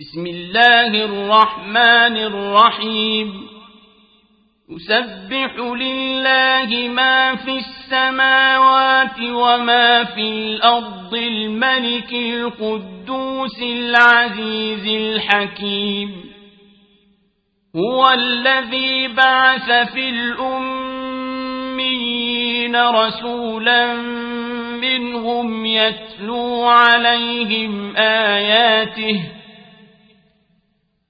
بسم الله الرحمن الرحيم. يسبح لله ما في السماوات وما في الأرض الملك القدوس العزيز الحكيم. هو الذي بعث في الأمين رسولا منهم يتلو عليهم آياته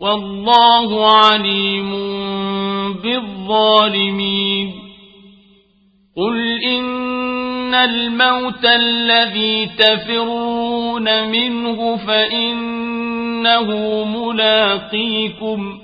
والله عليم بالظالمين. قل إن الموت الذي تفرون منه فإنه ملاقيكم.